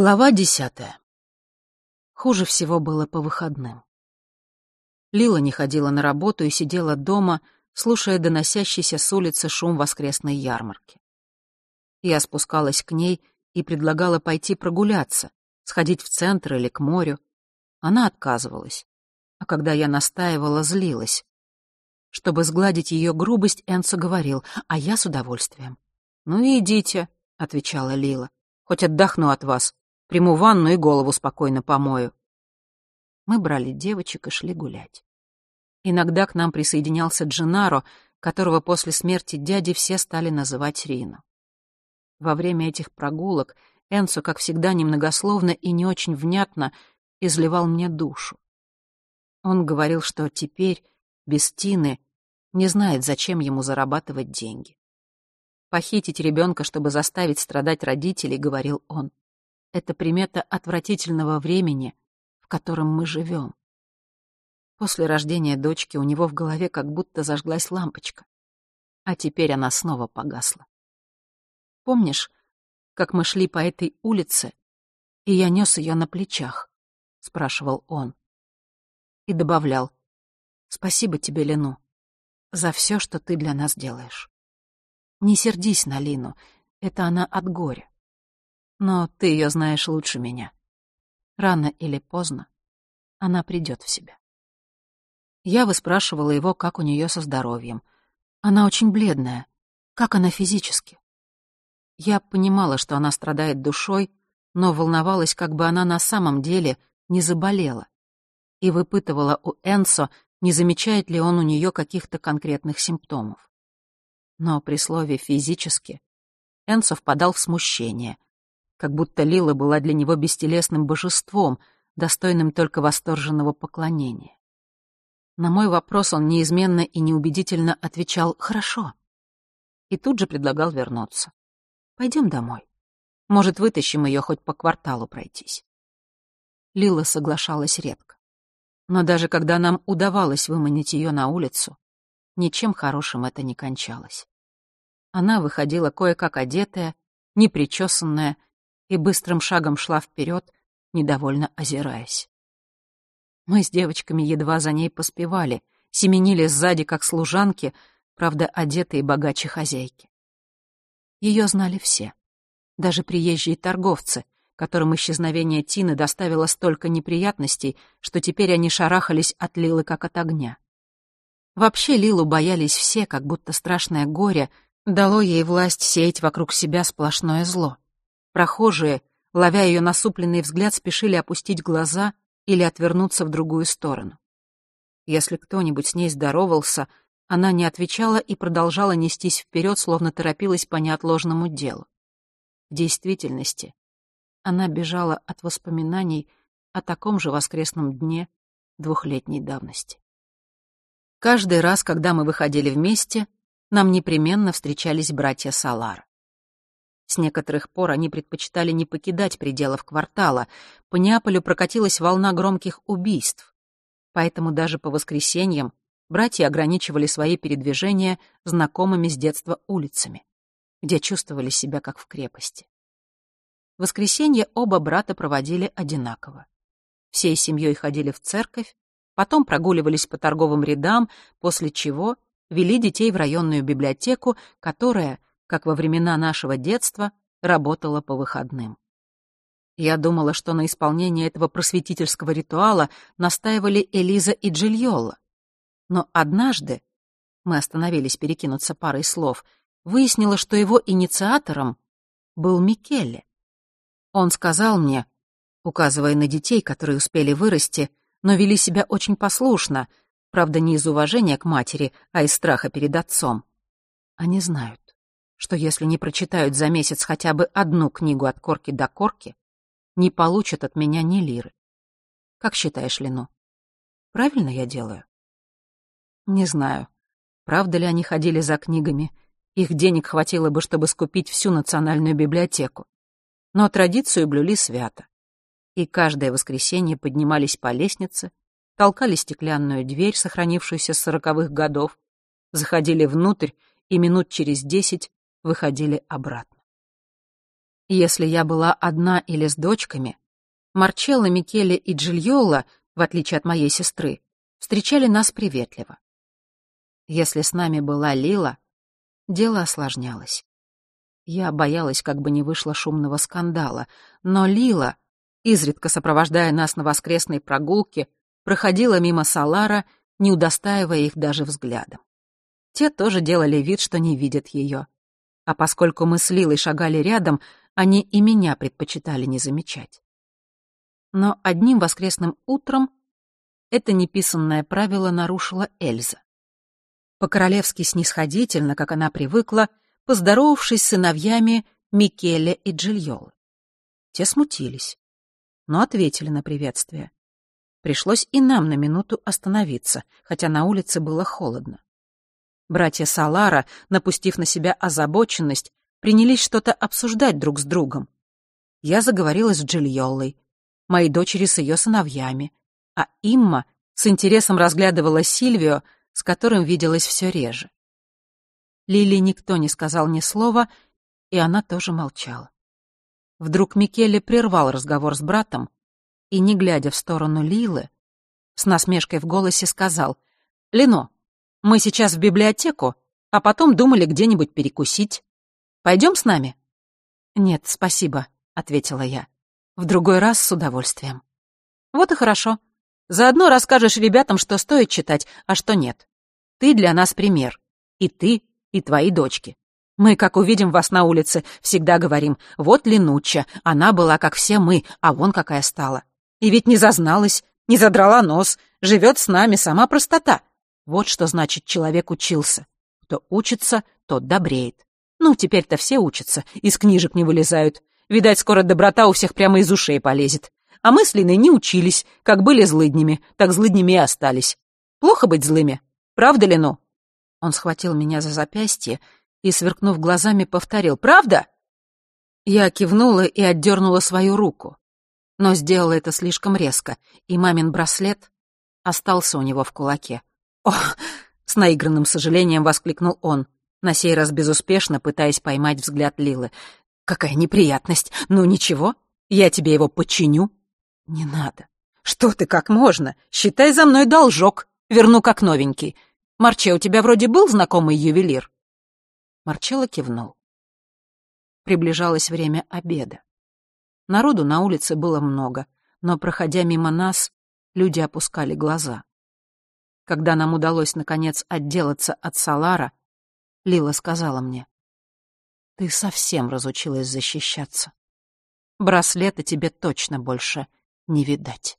Глава десятая. Хуже всего было по выходным. Лила не ходила на работу и сидела дома, слушая доносящийся с улицы шум воскресной ярмарки. Я спускалась к ней и предлагала пойти прогуляться, сходить в центр или к морю. Она отказывалась. А когда я настаивала, злилась. Чтобы сгладить ее грубость, Энсо говорил, а я с удовольствием. «Ну идите», — отвечала Лила. «Хоть отдохну от вас, Приму ванну и голову спокойно помою. Мы брали девочек и шли гулять. Иногда к нам присоединялся Джинаро, которого после смерти дяди все стали называть Рино. Во время этих прогулок Энсо, как всегда, немногословно и не очень внятно изливал мне душу. Он говорил, что теперь, без Тины, не знает, зачем ему зарабатывать деньги. Похитить ребенка, чтобы заставить страдать родителей, говорил он, это примета отвратительного времени, в котором мы живем. После рождения дочки у него в голове как будто зажглась лампочка, а теперь она снова погасла. Помнишь, как мы шли по этой улице, и я нес ее на плечах? — спрашивал он. И добавлял, «Спасибо тебе, Лену, за все, что ты для нас делаешь. Не сердись на Лину, это она от горя. Но ты ее знаешь лучше меня. Рано или поздно она придет в себя. Я выспрашивала его, как у нее со здоровьем. Она очень бледная. Как она физически? Я понимала, что она страдает душой, но волновалась, как бы она на самом деле не заболела. И выпытывала у Энсо, не замечает ли он у нее каких-то конкретных симптомов. Но при слове «физически» Энсо впадал в смущение — как будто Лила была для него бестелесным божеством, достойным только восторженного поклонения. На мой вопрос он неизменно и неубедительно отвечал «хорошо» и тут же предлагал вернуться. «Пойдем домой. Может, вытащим ее хоть по кварталу пройтись». Лила соглашалась редко. Но даже когда нам удавалось выманить ее на улицу, ничем хорошим это не кончалось. Она выходила кое-как одетая, непричесанная, и быстрым шагом шла вперед, недовольно озираясь. Мы с девочками едва за ней поспевали, семенили сзади, как служанки, правда, одетые богаче хозяйки. Ее знали все, даже приезжие торговцы, которым исчезновение Тины доставило столько неприятностей, что теперь они шарахались от Лилы как от огня. Вообще Лилу боялись все, как будто страшное горе дало ей власть сеять вокруг себя сплошное зло. Прохожие, ловя ее насупленный взгляд, спешили опустить глаза или отвернуться в другую сторону. Если кто-нибудь с ней здоровался, она не отвечала и продолжала нестись вперед, словно торопилась по неотложному делу. В действительности она бежала от воспоминаний о таком же воскресном дне двухлетней давности. Каждый раз, когда мы выходили вместе, нам непременно встречались братья Салар. С некоторых пор они предпочитали не покидать пределов квартала. По Неаполю прокатилась волна громких убийств. Поэтому даже по воскресеньям братья ограничивали свои передвижения знакомыми с детства улицами, где чувствовали себя как в крепости. Воскресенье оба брата проводили одинаково. Всей семьей ходили в церковь, потом прогуливались по торговым рядам, после чего вели детей в районную библиотеку, которая — как во времена нашего детства, работала по выходным. Я думала, что на исполнение этого просветительского ритуала настаивали Элиза и Джильолла. Но однажды, мы остановились перекинуться парой слов, выяснила, что его инициатором был Микеле. Он сказал мне, указывая на детей, которые успели вырасти, но вели себя очень послушно, правда, не из уважения к матери, а из страха перед отцом. Они знают, что если не прочитают за месяц хотя бы одну книгу от корки до корки, не получат от меня ни лиры. Как считаешь, Лену? Правильно я делаю? Не знаю, правда ли они ходили за книгами. Их денег хватило бы, чтобы скупить всю национальную библиотеку. Но традицию блюли свято. И каждое воскресенье поднимались по лестнице, толкали стеклянную дверь, сохранившуюся с сороковых годов, заходили внутрь и минут через десять выходили обратно. Если я была одна или с дочками, Марчелло, Микеле и Джильола, в отличие от моей сестры, встречали нас приветливо. Если с нами была Лила, дело осложнялось. Я боялась, как бы не вышло шумного скандала, но Лила, изредка сопровождая нас на воскресной прогулке, проходила мимо Салара, не удостаивая их даже взглядом. Те тоже делали вид, что не видят ее. А поскольку мы с Лилой шагали рядом, они и меня предпочитали не замечать. Но одним воскресным утром это неписанное правило нарушила Эльза. По-королевски снисходительно, как она привыкла, поздоровавшись с сыновьями Микеле и Джильолы. Те смутились, но ответили на приветствие. Пришлось и нам на минуту остановиться, хотя на улице было холодно. Братья Салара, напустив на себя озабоченность, принялись что-то обсуждать друг с другом. Я заговорила с Джильолой, мои дочери с ее сыновьями, а Имма с интересом разглядывала Сильвио, с которым виделась все реже. Лили никто не сказал ни слова, и она тоже молчала. Вдруг Микеле прервал разговор с братом и, не глядя в сторону Лилы, с насмешкой в голосе сказал, «Лино, мы сейчас в библиотеку, а потом думали где-нибудь перекусить. Пойдем с нами?» «Нет, спасибо», — ответила я. «В другой раз с удовольствием». «Вот и хорошо. Заодно расскажешь ребятам, что стоит читать, а что нет. Ты для нас пример. И ты, и твои дочки. Мы, как увидим вас на улице, всегда говорим, вот Ленуча, она была как все мы, а вон какая стала. И ведь не зазналась, не задрала нос, живет с нами сама простота. Вот что значит человек учился. Кто учится, тот добреет. Ну, теперь-то все учатся, из книжек не вылезают. Видать, скоро доброта у всех прямо из ушей полезет. А мы с Линой не учились, как были злыднями, так злыднями и остались. Плохо быть злыми, правда ли, ну?» Он схватил меня за запястье и, сверкнув глазами, повторил «Правда?» Я кивнула и отдернула свою руку, но сделала это слишком резко, и мамин браслет остался у него в кулаке. «О!» — с наигранным сожалением воскликнул он, на сей раз безуспешно пытаясь поймать взгляд Лилы. «Какая неприятность! Ну ничего, я тебе его починю, «Не надо. Что ты, как можно? Считай за мной должок. Верну как новенький. Марче, у тебя вроде был знакомый ювелир?» Марчелло кивнул. Приближалось время обеда. Народу на улице было много, но, проходя мимо нас, люди опускали глаза. Когда нам удалось, наконец, отделаться от Салара, Лила сказала мне, «Ты совсем разучилась защищаться. Браслета тебе точно больше не видать.